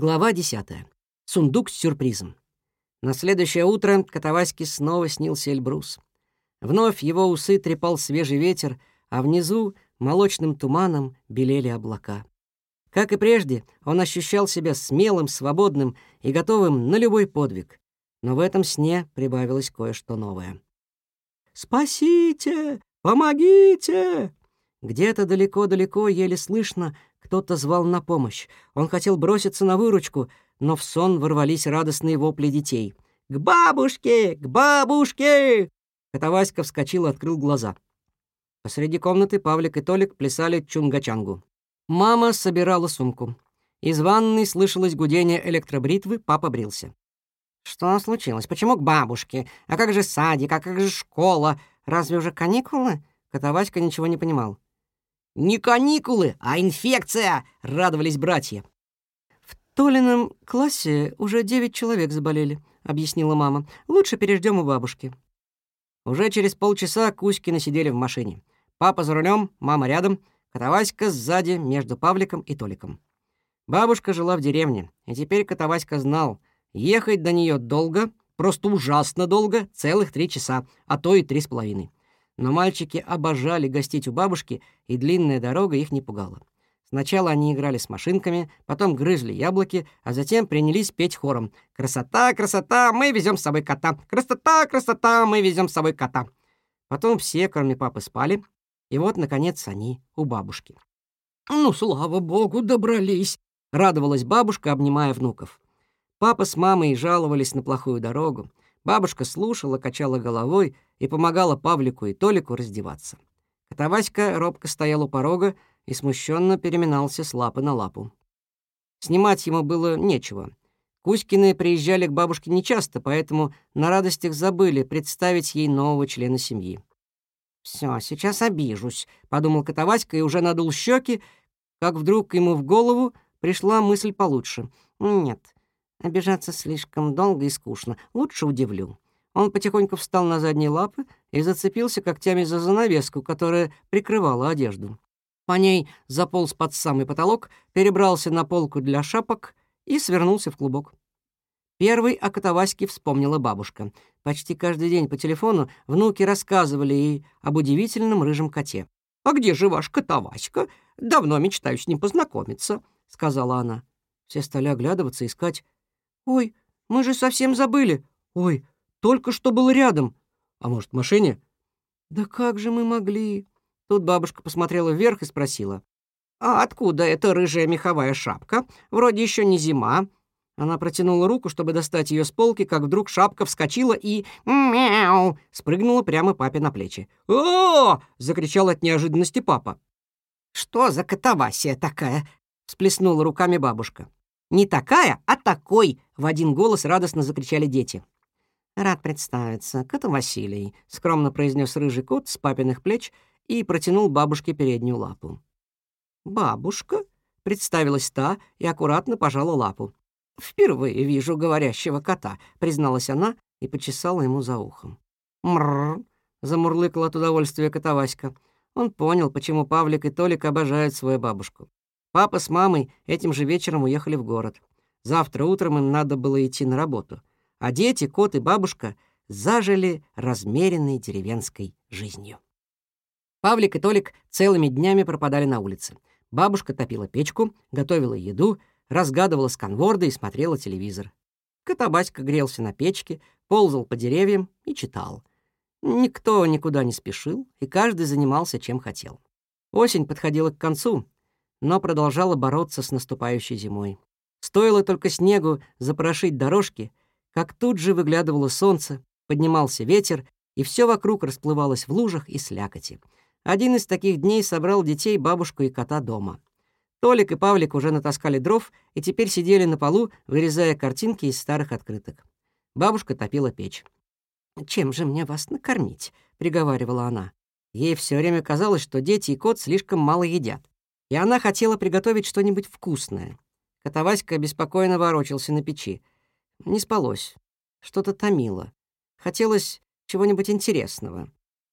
Глава 10. Сундук с сюрпризом. На следующее утро Катаваське снова снился Эльбрус. Вновь его усы трепал свежий ветер, а внизу молочным туманом белели облака. Как и прежде, он ощущал себя смелым, свободным и готовым на любой подвиг. Но в этом сне прибавилось кое-что новое. «Спасите! Помогите!» Где-то далеко-далеко, еле слышно, кто-то звал на помощь. Он хотел броситься на выручку, но в сон ворвались радостные вопли детей. «К бабушке! К бабушке!» Котоваська вскочил и открыл глаза. Посреди комнаты Павлик и Толик плясали чунгачангу. Мама собирала сумку. Из ванной слышалось гудение электробритвы, папа брился. «Что случилось? Почему к бабушке? А как же садик? А как же школа? Разве уже каникулы?» Котоваська ничего не понимал. «Не каникулы, а инфекция!» — радовались братья. «В Толином классе уже девять человек заболели», — объяснила мама. «Лучше переждем у бабушки». Уже через полчаса Кузькины сидели в машине. Папа за рулем, мама рядом, Котоваська сзади между Павликом и Толиком. Бабушка жила в деревне, и теперь Котоваська знал, ехать до нее долго, просто ужасно долго, целых три часа, а то и три с половиной. Но мальчики обожали гостить у бабушки, и длинная дорога их не пугала. Сначала они играли с машинками, потом грызли яблоки, а затем принялись петь хором. «Красота, красота, мы везем с собой кота! Красота, красота, мы везем с собой кота!» Потом все, кроме папы, спали, и вот, наконец, они у бабушки. «Ну, слава богу, добрались!» — радовалась бабушка, обнимая внуков. Папа с мамой жаловались на плохую дорогу. Бабушка слушала, качала головой и помогала Павлику и Толику раздеваться. Котоваська робко стоял у порога и смущенно переминался с лапы на лапу. Снимать ему было нечего. Кузькины приезжали к бабушке нечасто, поэтому на радостях забыли представить ей нового члена семьи. «Всё, сейчас обижусь», — подумал Котоваська и уже надул щеки, как вдруг ему в голову пришла мысль получше. «Нет, Обижаться слишком долго и скучно. Лучше удивлю. Он потихоньку встал на задние лапы и зацепился когтями за занавеску, которая прикрывала одежду. По ней заполз под самый потолок, перебрался на полку для шапок и свернулся в клубок. Первый о Котоваське вспомнила бабушка. Почти каждый день по телефону внуки рассказывали ей об удивительном рыжем коте. «А где же ваш Котоваська? Давно мечтаю с ним познакомиться», — сказала она. Все стали оглядываться, искать «Ой, мы же совсем забыли! Ой, только что был рядом! А может, в машине?» «Да как же мы могли?» Тут бабушка посмотрела вверх и спросила. «А откуда эта рыжая меховая шапка? Вроде еще не зима». Она протянула руку, чтобы достать ее с полки, как вдруг шапка вскочила и «мяу» спрыгнула прямо папе на плечи. «О!» — закричал от неожиданности папа. «Что за катавасия такая?» — всплеснула руками бабушка. «Не такая, а такой!» — в один голос радостно закричали дети. «Рад представиться, Кота Василий», — скромно произнес рыжий кот с папиных плеч и протянул бабушке переднюю лапу. «Бабушка?» — представилась та и аккуратно пожала лапу. «Впервые вижу говорящего кота», — призналась она и почесала ему за ухом. «Мрррр!» — замурлыкал от удовольствия котоваська. Он понял, почему Павлик и Толик обожают свою бабушку. Папа с мамой этим же вечером уехали в город. Завтра утром им надо было идти на работу. А дети, кот и бабушка зажили размеренной деревенской жизнью. Павлик и Толик целыми днями пропадали на улице. Бабушка топила печку, готовила еду, разгадывала сканворды и смотрела телевизор. Котобаська грелся на печке, ползал по деревьям и читал. Никто никуда не спешил, и каждый занимался чем хотел. Осень подходила к концу, но продолжала бороться с наступающей зимой. Стоило только снегу запорошить дорожки, как тут же выглядывало солнце, поднимался ветер, и все вокруг расплывалось в лужах и слякоти. Один из таких дней собрал детей, бабушку и кота дома. Толик и Павлик уже натаскали дров и теперь сидели на полу, вырезая картинки из старых открыток. Бабушка топила печь. «Чем же мне вас накормить?» — приговаривала она. Ей все время казалось, что дети и кот слишком мало едят и она хотела приготовить что-нибудь вкусное. Котоваська беспокойно ворочался на печи. Не спалось. Что-то томило. Хотелось чего-нибудь интересного.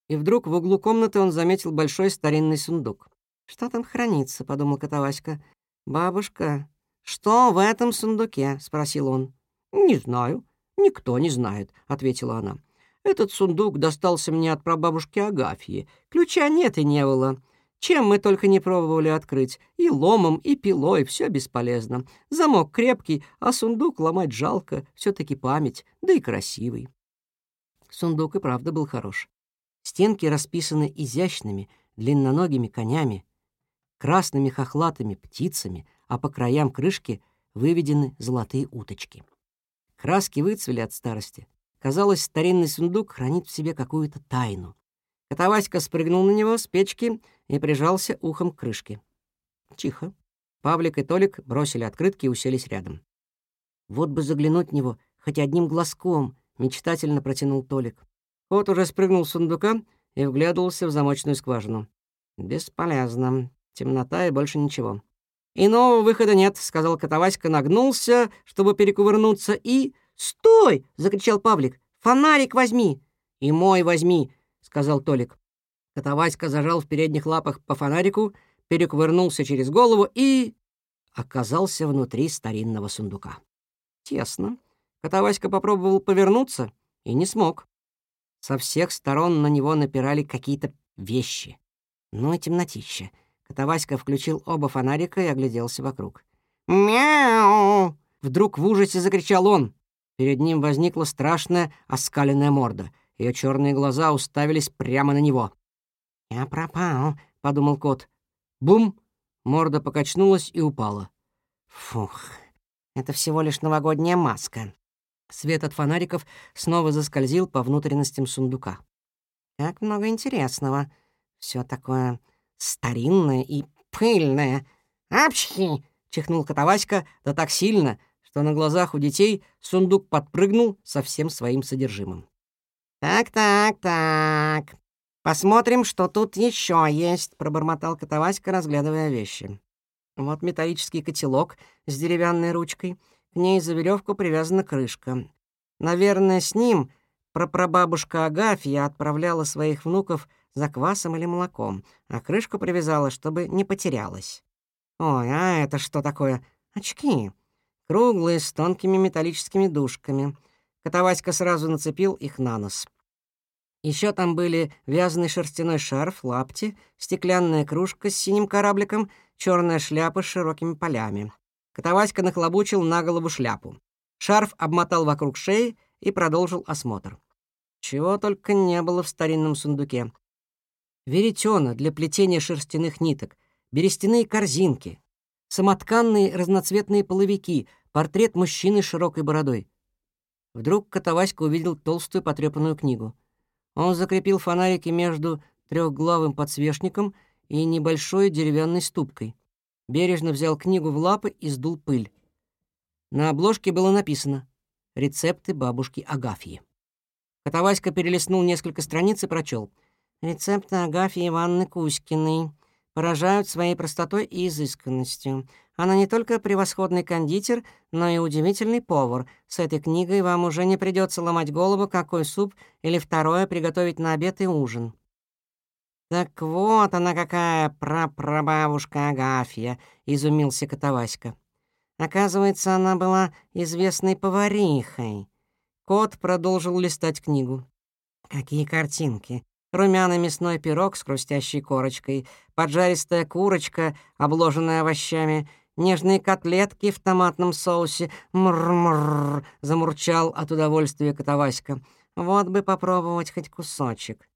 И вдруг в углу комнаты он заметил большой старинный сундук. «Что там хранится?» — подумал Котоваська. «Бабушка, «Что в этом сундуке?» — спросил он. «Не знаю. Никто не знает», — ответила она. «Этот сундук достался мне от прабабушки Агафьи. Ключа нет и не было. Чем мы только не пробовали открыть. И ломом, и пилой, все бесполезно. Замок крепкий, а сундук ломать жалко, все таки память, да и красивый». Сундук и правда был хорош. Стенки расписаны изящными, длинноногими конями, красными хохлатыми птицами, а по краям крышки выведены золотые уточки. Краски выцвели от старости. Казалось, старинный сундук хранит в себе какую-то тайну. Котоваська спрыгнул на него с печки и прижался ухом к крышке. Тихо. Павлик и Толик бросили открытки и уселись рядом. «Вот бы заглянуть в него хоть одним глазком», — мечтательно протянул Толик. Кот уже спрыгнул с сундука и вглядывался в замочную скважину. «Бесполезно. Темнота и больше ничего. «Иного выхода нет», — сказал Котоваська, нагнулся, чтобы перекувырнуться, и... «Стой!» — закричал Павлик. «Фонарик возьми!» «И мой возьми!» — сказал Толик. Котоваська зажал в передних лапах по фонарику, перекувырнулся через голову и... оказался внутри старинного сундука. Тесно. Котоваська попробовал повернуться и не смог. Со всех сторон на него напирали какие-то вещи. Ну и темнотища. Котоваська включил оба фонарика и огляделся вокруг. «Мяу!» Вдруг в ужасе закричал он. Перед ним возникла страшная оскаленная морда. Ее черные глаза уставились прямо на него. «Я пропал», — подумал кот. Бум! Морда покачнулась и упала. «Фух, это всего лишь новогодняя маска». Свет от фонариков снова заскользил по внутренностям сундука. «Как много интересного. Все такое старинная и пыльная. «Апчхи!» — чихнул Котоваська, да так сильно, что на глазах у детей сундук подпрыгнул со всем своим содержимым. «Так-так-так, посмотрим, что тут еще есть», — пробормотал Котоваська, разглядывая вещи. Вот металлический котелок с деревянной ручкой, к ней за веревку привязана крышка. Наверное, с ним прапрабабушка Агафья отправляла своих внуков за квасом или молоком, а крышку привязала, чтобы не потерялась. Ой, а это что такое? Очки. Круглые, с тонкими металлическими дужками. Котоваська сразу нацепил их на нос. Еще там были вязаный шерстяной шарф, лапти, стеклянная кружка с синим корабликом, черная шляпа с широкими полями. Котоваська нахлобучил на голову шляпу. Шарф обмотал вокруг шеи и продолжил осмотр. Чего только не было в старинном сундуке веретена для плетения шерстяных ниток, берестяные корзинки, самотканные разноцветные половики, портрет мужчины с широкой бородой. Вдруг Котоваська увидел толстую потрепанную книгу. Он закрепил фонарики между трехглавым подсвечником и небольшой деревянной ступкой. Бережно взял книгу в лапы и сдул пыль. На обложке было написано «Рецепты бабушки Агафьи». Котоваська перелистнул несколько страниц и прочел — Рецепты Агафьи Ивановны Кузькиной поражают своей простотой и изысканностью. Она не только превосходный кондитер, но и удивительный повар. С этой книгой вам уже не придется ломать голову, какой суп или второе приготовить на обед и ужин. «Так вот она какая прапрабабушка Агафья», — изумился Котоваська. Оказывается, она была известной поварихой. Кот продолжил листать книгу. «Какие картинки! Румяный мясной пирог с хрустящей корочкой, поджаристая курочка, обложенная овощами, нежные котлетки в томатном соусе. Мр-мр, замурчал от удовольствия Котоваська. Вот бы попробовать хоть кусочек.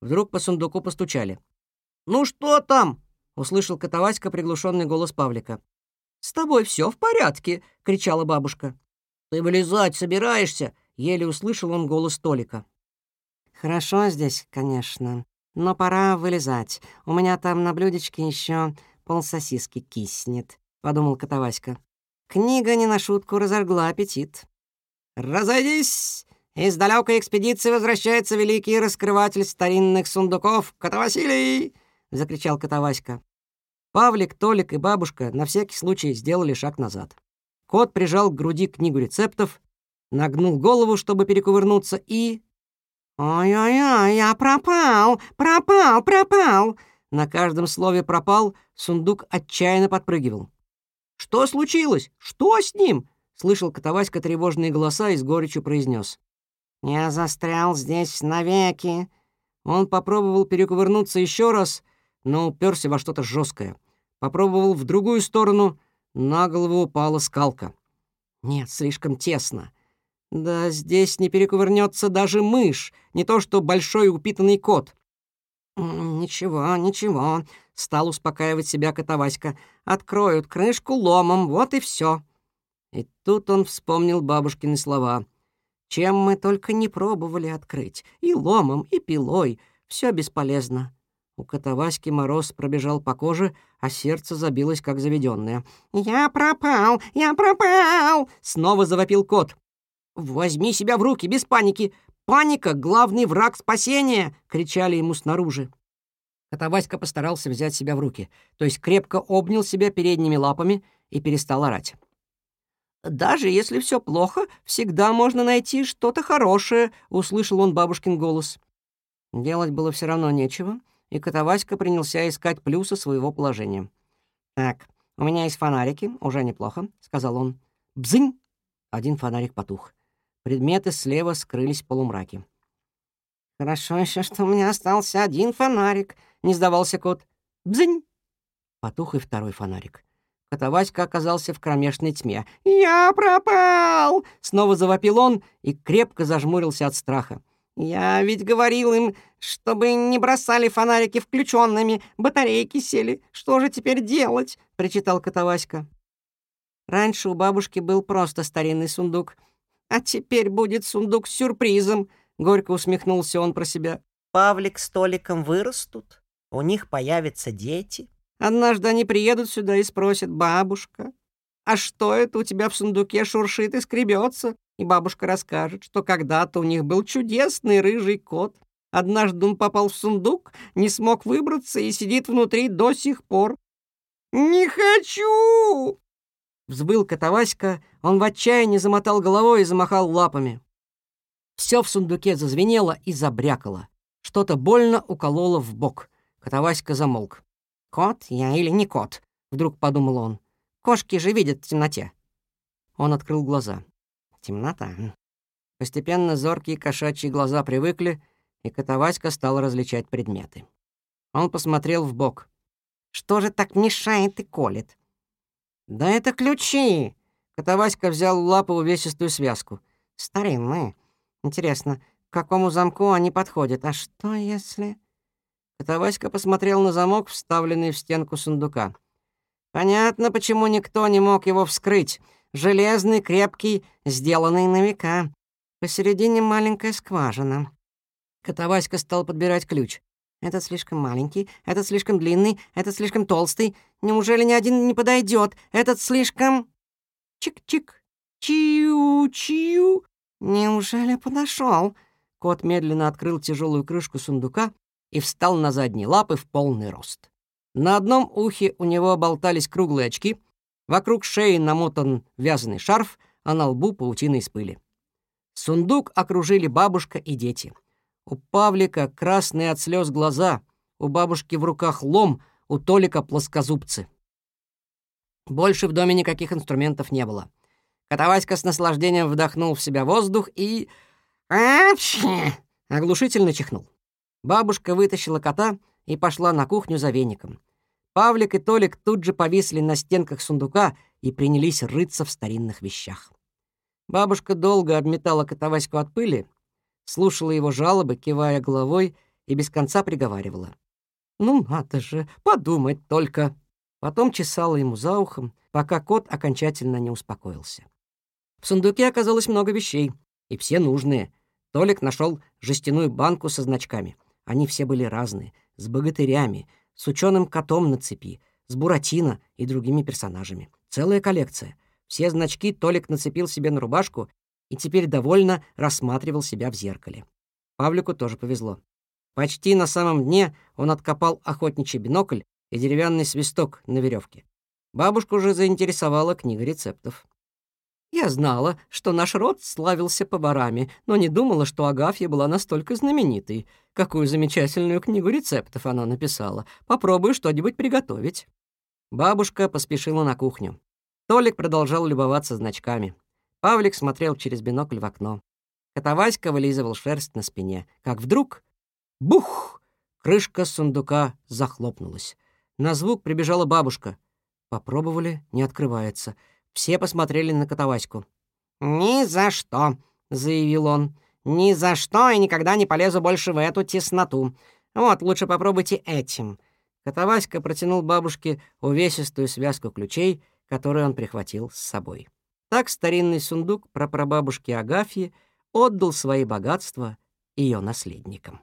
Вдруг по сундуку постучали. «Ну что там?» — услышал Котоваська приглушенный голос Павлика. «С тобой все в порядке!» — кричала бабушка. «Ты вылезать собираешься?» — еле услышал он голос Толика. «Хорошо здесь, конечно, но пора вылезать. У меня там на блюдечке еще полсосиски киснет», — подумал Котоваська. Книга не на шутку разожгла аппетит. «Разойдись! Из далекой экспедиции возвращается великий раскрыватель старинных сундуков Котовасилий!» — закричал Котоваська. Павлик, Толик и бабушка на всякий случай сделали шаг назад. Кот прижал к груди книгу рецептов, нагнул голову, чтобы перекувырнуться, и «Ой-ой-ой, я пропал, пропал, пропал!» На каждом слове «пропал» сундук отчаянно подпрыгивал. «Что случилось? Что с ним?» — слышал Котоваська тревожные голоса и с горечью произнес. «Я застрял здесь навеки». Он попробовал перекувырнуться еще раз, но уперся во что-то жесткое. Попробовал в другую сторону, на голову упала скалка. Нет, слишком тесно. Да здесь не перекувырнется даже мышь, не то что большой упитанный кот. «Ничего, ничего», — стал успокаивать себя Котоваська. «Откроют крышку ломом, вот и все. И тут он вспомнил бабушкины слова. «Чем мы только не пробовали открыть. И ломом, и пилой. Все бесполезно». У Котоваськи мороз пробежал по коже, а сердце забилось, как заведенное. «Я пропал! Я пропал!» — снова завопил кот. «Возьми себя в руки, без паники! Паника — главный враг спасения!» — кричали ему снаружи. Котоваська постарался взять себя в руки, то есть крепко обнял себя передними лапами и перестал орать. «Даже если все плохо, всегда можно найти что-то хорошее», — услышал он бабушкин голос. Делать было все равно нечего, и Котоваська принялся искать плюсы своего положения. «Так, у меня есть фонарики, уже неплохо», — сказал он. «Бзынь!» Один фонарик потух. Предметы слева скрылись в полумраке. «Хорошо еще, что у меня остался один фонарик», — не сдавался кот. «Бзынь!» Потух и второй фонарик. Котоваська оказался в кромешной тьме. «Я пропал!» — снова завопил он и крепко зажмурился от страха. «Я ведь говорил им, чтобы не бросали фонарики включенными, батарейки сели. Что же теперь делать?» — причитал Котоваська. Раньше у бабушки был просто старинный сундук. «А теперь будет сундук с сюрпризом», — горько усмехнулся он про себя. «Павлик с Толиком вырастут, у них появятся дети». Однажды они приедут сюда и спросят, «Бабушка, а что это у тебя в сундуке шуршит и скребется?» И бабушка расскажет, что когда-то у них был чудесный рыжий кот. Однажды он попал в сундук, не смог выбраться и сидит внутри до сих пор. «Не хочу!» Взвыл Котоваська, он в отчаянии замотал головой и замахал лапами. Все в сундуке зазвенело и забрякало. Что-то больно укололо в бок. Котоваська замолк. «Кот я или не кот?» — вдруг подумал он. «Кошки же видят в темноте». Он открыл глаза. Темнота. Постепенно зоркие кошачьи глаза привыкли, и Котоваська стал различать предметы. Он посмотрел в бок. «Что же так мешает и колет?» «Да это ключи!» Котоваська взял в лапы увесистую связку. «Старинные. Интересно, к какому замку они подходят? А что если...» Котоваська посмотрел на замок, вставленный в стенку сундука. «Понятно, почему никто не мог его вскрыть. Железный, крепкий, сделанный на века. Посередине маленькая скважина». Котоваська стал подбирать ключ. «Этот слишком маленький, этот слишком длинный, этот слишком толстый. Неужели ни один не подойдет? Этот слишком...» Чик-чик, чиу-чиу. Неужели подошел? Кот медленно открыл тяжелую крышку сундука и встал на задние лапы в полный рост. На одном ухе у него болтались круглые очки, вокруг шеи намотан вязаный шарф, а на лбу паутина из пыли. Сундук окружили бабушка и дети. У Павлика красные от слез глаза, у бабушки в руках лом, у Толика плоскозубцы. Больше в доме никаких инструментов не было. Котоваська с наслаждением вдохнул в себя воздух и... Оглушительно чихнул. Бабушка вытащила кота и пошла на кухню за веником. Павлик и Толик тут же повисли на стенках сундука и принялись рыться в старинных вещах. Бабушка долго обметала Котоваську от пыли, слушала его жалобы, кивая головой, и без конца приговаривала. «Ну надо же, подумать только!» Потом чесала ему за ухом, пока кот окончательно не успокоился. В сундуке оказалось много вещей, и все нужные. Толик нашел жестяную банку со значками — они все были разные, с богатырями, с ученым котом на цепи, с Буратино и другими персонажами. Целая коллекция. Все значки Толик нацепил себе на рубашку и теперь довольно рассматривал себя в зеркале. Павлику тоже повезло. Почти на самом дне он откопал охотничий бинокль и деревянный свисток на веревке. Бабушку уже заинтересовала книга рецептов. Я знала, что наш род славился поварами, но не думала, что Агафья была настолько знаменитой. Какую замечательную книгу рецептов она написала. Попробую что-нибудь приготовить». Бабушка поспешила на кухню. Толик продолжал любоваться значками. Павлик смотрел через бинокль в окно. Котоваська вылизывал шерсть на спине. Как вдруг... Бух! Крышка сундука захлопнулась. На звук прибежала бабушка. Попробовали, не открывается. Все посмотрели на Котоваську. «Ни за что», — заявил он. «Ни за что и никогда не полезу больше в эту тесноту. Вот, лучше попробуйте этим». Котоваська протянул бабушке увесистую связку ключей, которую он прихватил с собой. Так старинный сундук прапрабабушки Агафьи отдал свои богатства ее наследникам.